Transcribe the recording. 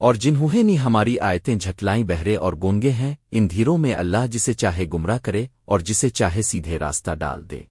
اور جنہوں نے ہماری آیتیں جھٹلائیں بہرے اور گونگے ہیں، ان دھیروں میں اللہ جسے چاہے گمراہ کرے اور جسے چاہے سیدھے راستہ ڈال دے۔